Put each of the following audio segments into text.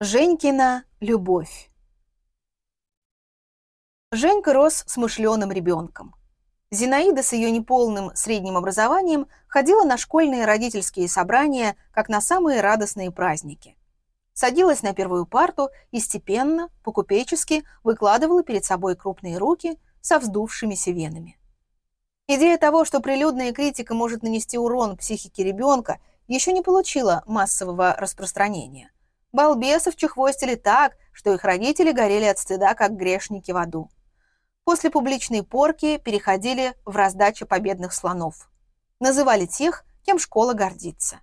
Женькина любовь. Женька рос смышленым ребенком. Зинаида с ее неполным средним образованием ходила на школьные родительские собрания, как на самые радостные праздники. Садилась на первую парту и степенно, по-купечески выкладывала перед собой крупные руки со вздувшимися венами. Идея того, что прилюдная критика может нанести урон психике ребенка, еще не получила массового распространения. Балбесов чехвостили так, что их родители горели от стыда, как грешники в аду. После публичной порки переходили в раздачу победных слонов. Называли тех, кем школа гордится.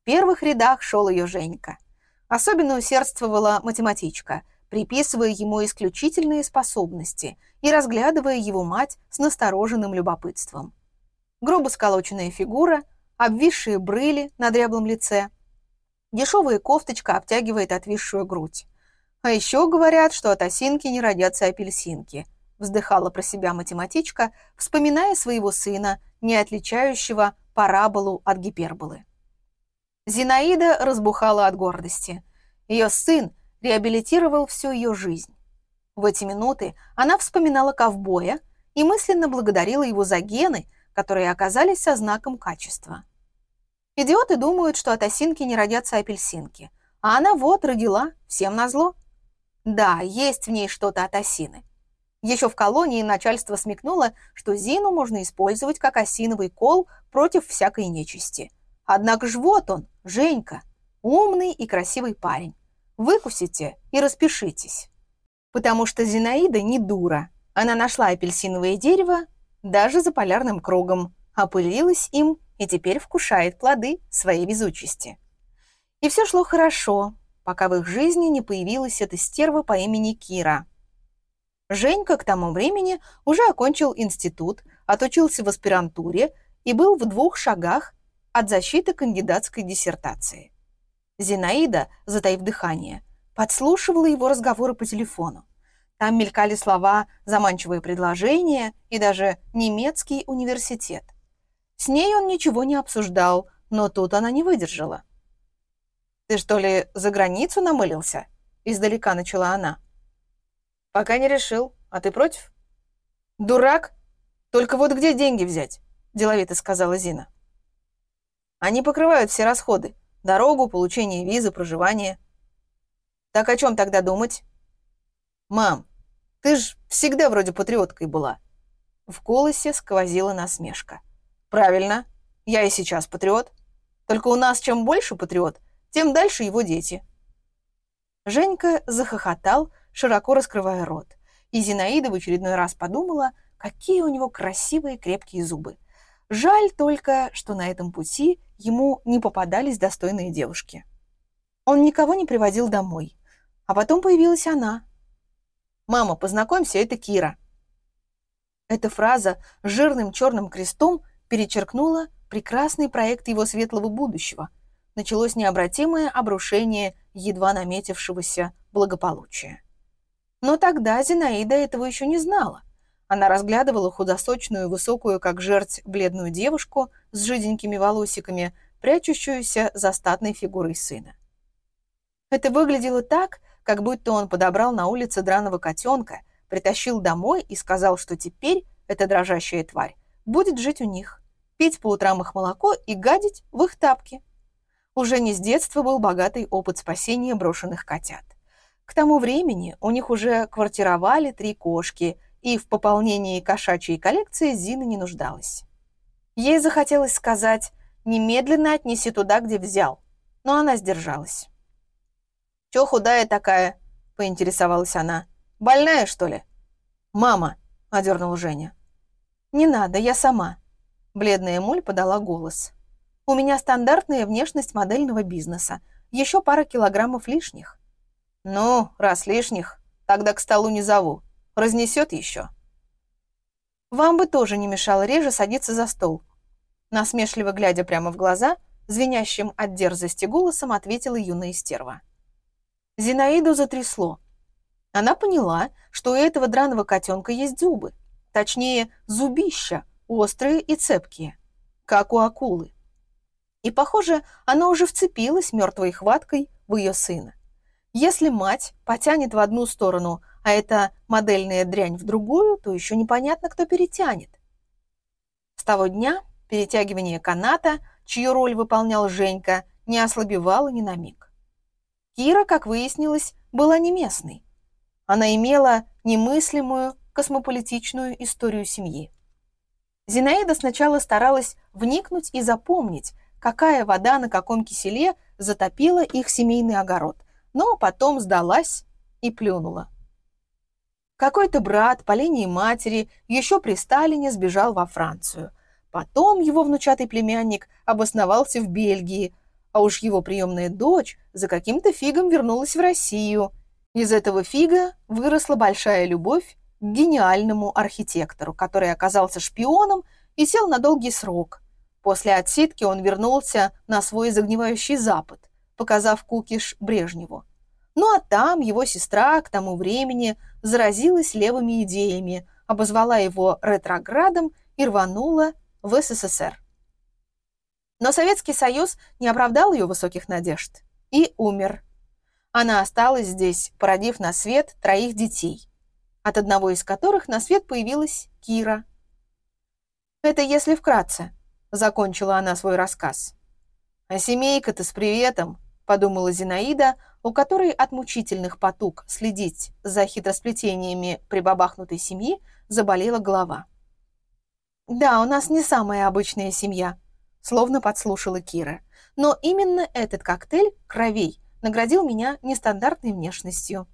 В первых рядах шел ее Женька. Особенно усердствовала математичка, приписывая ему исключительные способности и разглядывая его мать с настороженным любопытством. Грубо сколоченная фигура, обвисшие брыли на дряблом лице – Дешевая кофточка обтягивает отвисшую грудь. А еще говорят, что от осинки не родятся апельсинки. Вздыхала про себя математичка, вспоминая своего сына, не отличающего параболу от гиперболы. Зинаида разбухала от гордости. Ее сын реабилитировал всю ее жизнь. В эти минуты она вспоминала ковбоя и мысленно благодарила его за гены, которые оказались со знаком качества. Идиоты думают, что от осинки не родятся апельсинки. А она вот родила, всем назло. Да, есть в ней что-то от осины. Еще в колонии начальство смекнуло, что Зину можно использовать как осиновый кол против всякой нечисти. Однако ж вот он, Женька, умный и красивый парень. Выкусите и распишитесь. Потому что Зинаида не дура. Она нашла апельсиновое дерево даже за полярным кругом, опылилась им и теперь вкушает плоды своей везучести. И все шло хорошо, пока в их жизни не появилась эта стерва по имени Кира. Женька к тому времени уже окончил институт, отучился в аспирантуре и был в двух шагах от защиты кандидатской диссертации. Зинаида, затаив дыхание, подслушивала его разговоры по телефону. Там мелькали слова «заманчивое предложение» и даже «немецкий университет». С ней он ничего не обсуждал, но тут она не выдержала. «Ты что ли за границу намылился?» — издалека начала она. «Пока не решил. А ты против?» «Дурак! Только вот где деньги взять?» — деловито сказала Зина. «Они покрывают все расходы. Дорогу, получение визы, проживание. Так о чем тогда думать?» «Мам, ты ж всегда вроде патриоткой была». В голосе сквозила насмешка. Правильно. Я и сейчас патриот. Только у нас чем больше патриот, тем дальше его дети. Женька захохотал, широко раскрывая рот. И Зинаида в очередной раз подумала, какие у него красивые крепкие зубы. Жаль только, что на этом пути ему не попадались достойные девушки. Он никого не приводил домой. А потом появилась она. «Мама, познакомься, это Кира». Эта фраза жирным черным крестом перечеркнула прекрасный проект его светлого будущего. Началось необратимое обрушение едва наметившегося благополучия. Но тогда Зинаида этого еще не знала. Она разглядывала худосочную, высокую, как жерть, бледную девушку с жиденькими волосиками, прячущуюся за статной фигурой сына. Это выглядело так, как будто он подобрал на улице драного котенка, притащил домой и сказал, что теперь эта дрожащая тварь будет жить у них пить по утрам их молоко и гадить в их тапки. Уже не с детства был богатый опыт спасения брошенных котят. К тому времени у них уже квартировали три кошки, и в пополнении кошачьей коллекции Зина не нуждалась. Ей захотелось сказать «немедленно отнеси туда, где взял», но она сдержалась. «Чё худая такая?» — поинтересовалась она. «Больная, что ли?» «Мама!» — одернул Женя. «Не надо, я сама», Бледная Моль подала голос. «У меня стандартная внешность модельного бизнеса. Еще пара килограммов лишних». «Ну, раз лишних, тогда к столу не зову. Разнесет еще». «Вам бы тоже не мешало реже садиться за стол». Насмешливо глядя прямо в глаза, звенящим от дерзости голосом ответила юная стерва. Зинаиду затрясло. Она поняла, что у этого драного котенка есть зубы. Точнее, зубища, острые и цепкие, как у акулы. И, похоже, она уже вцепилась мертвой хваткой в ее сына. Если мать потянет в одну сторону, а эта модельная дрянь в другую, то еще непонятно, кто перетянет. С того дня перетягивание каната, чью роль выполнял Женька, не ослабевало ни на миг. Кира, как выяснилось, была не местной. Она имела немыслимую космополитичную историю семьи. Зинаида сначала старалась вникнуть и запомнить, какая вода на каком киселе затопила их семейный огород, но потом сдалась и плюнула. Какой-то брат по линии матери еще при Сталине сбежал во Францию. Потом его внучатый племянник обосновался в Бельгии, а уж его приемная дочь за каким-то фигом вернулась в Россию. Из этого фига выросла большая любовь гениальному архитектору, который оказался шпионом и сел на долгий срок. После отсидки он вернулся на свой загнивающий Запад, показав кукиш Брежневу. Ну а там его сестра к тому времени заразилась левыми идеями, обозвала его ретроградом и рванула в СССР. Но Советский Союз не оправдал ее высоких надежд и умер. Она осталась здесь, породив на свет троих детей, от одного из которых на свет появилась Кира. Это если вкратце, закончила она свой рассказ. А семейка-то с приветом, подумала Зинаида, у которой от мучительных потуг следить за хитросплетениями прибабахнутой семьи заболела голова. «Да, у нас не самая обычная семья», — словно подслушала Кира. «Но именно этот коктейль кровей наградил меня нестандартной внешностью».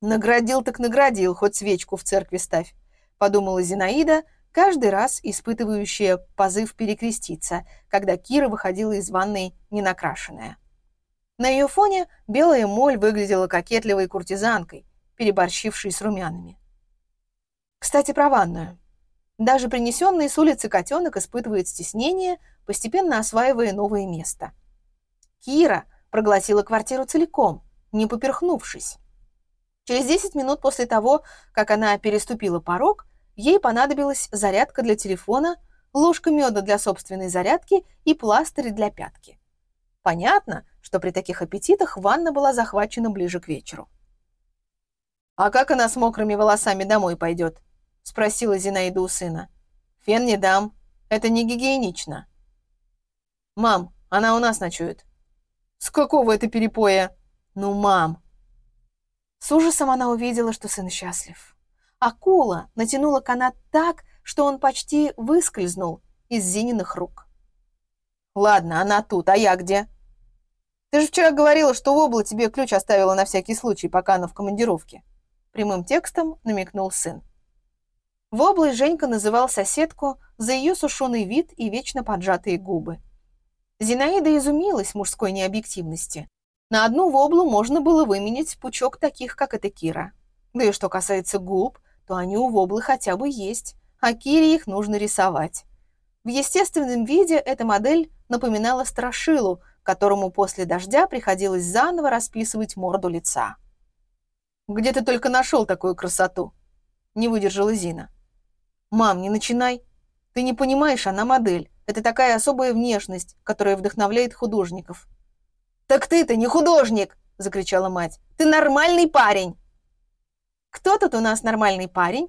«Наградил так наградил, хоть свечку в церкви ставь», — подумала Зинаида, каждый раз испытывающая позыв перекреститься, когда Кира выходила из ванной ненакрашенная. На ее фоне белая моль выглядела кокетливой куртизанкой, переборщившей с румянами. Кстати, про ванную. Даже принесенный с улицы котенок испытывает стеснение, постепенно осваивая новое место. Кира проглотила квартиру целиком, не поперхнувшись. Через 10 минут после того, как она переступила порог, ей понадобилась зарядка для телефона, ложка меда для собственной зарядки и пластырь для пятки. Понятно, что при таких аппетитах ванна была захвачена ближе к вечеру. «А как она с мокрыми волосами домой пойдет?» — спросила Зинаида у сына. «Фен не дам. Это не гигиенично». «Мам, она у нас ночует». «С какого это перепоя?» «Ну, мам». С ужасом она увидела, что сын счастлив. Акула натянула канат так, что он почти выскользнул из Зининых рук. «Ладно, она тут, а я где?» «Ты же вчера говорила, что Вобла тебе ключ оставила на всякий случай, пока она в командировке». Прямым текстом намекнул сын. Воблой Женька называл соседку за ее сушеный вид и вечно поджатые губы. Зинаида изумилась мужской необъективности. На одну воблу можно было выменять пучок таких, как эта Кира. Да и что касается губ, то они у воблы хотя бы есть, а Кире их нужно рисовать. В естественном виде эта модель напоминала страшилу, которому после дождя приходилось заново расписывать морду лица. «Где ты только нашел такую красоту?» — не выдержала Зина. «Мам, не начинай. Ты не понимаешь, она модель. Это такая особая внешность, которая вдохновляет художников». «Так ты-то не художник!» — закричала мать. «Ты нормальный парень!» «Кто тут у нас нормальный парень?»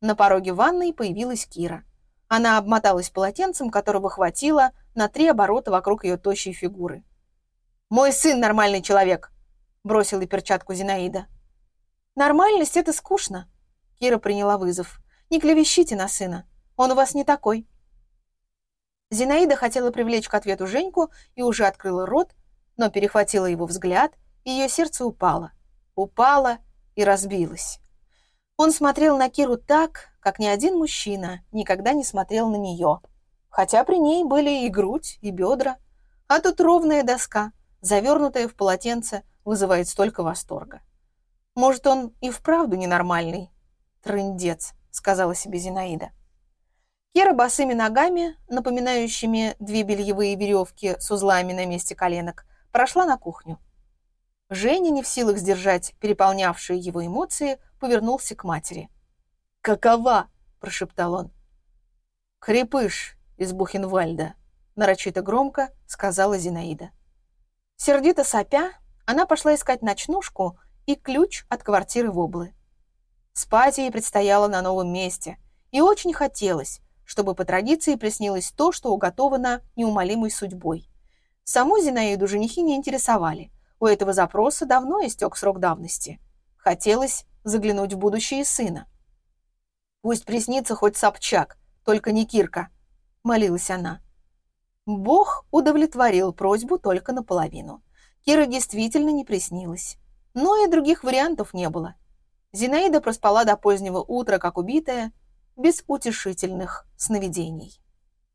На пороге ванной появилась Кира. Она обмоталась полотенцем, которого хватило на три оборота вокруг ее тощей фигуры. «Мой сын нормальный человек!» — бросила перчатку Зинаида. «Нормальность — это скучно!» Кира приняла вызов. «Не клевещите на сына. Он у вас не такой». Зинаида хотела привлечь к ответу Женьку и уже открыла рот, но перехватила его взгляд, и ее сердце упало. Упало и разбилось. Он смотрел на Киру так, как ни один мужчина никогда не смотрел на нее. Хотя при ней были и грудь, и бедра. А тут ровная доска, завернутая в полотенце, вызывает столько восторга. Может, он и вправду ненормальный? Трындец, сказала себе Зинаида. Кира босыми ногами, напоминающими две бельевые веревки с узлами на месте коленок, прошла на кухню. Женя, не в силах сдержать переполнявшие его эмоции, повернулся к матери. «Какова?» – прошептал он. «Крепыш из Бухенвальда», – нарочито громко сказала Зинаида. Сердито сопя, Она пошла искать ночнушку и ключ от квартиры в Облы. Спать ей предстояло на новом месте, и очень хотелось, чтобы по традиции приснилось то, что уготовано неумолимой судьбой. Саму Зинаиду женихи не интересовали. У этого запроса давно истек срок давности. Хотелось заглянуть в будущее сына. «Пусть приснится хоть Собчак, только не Кирка», — молилась она. Бог удовлетворил просьбу только наполовину. Кира действительно не приснилась. Но и других вариантов не было. Зинаида проспала до позднего утра, как убитая, без утешительных сновидений.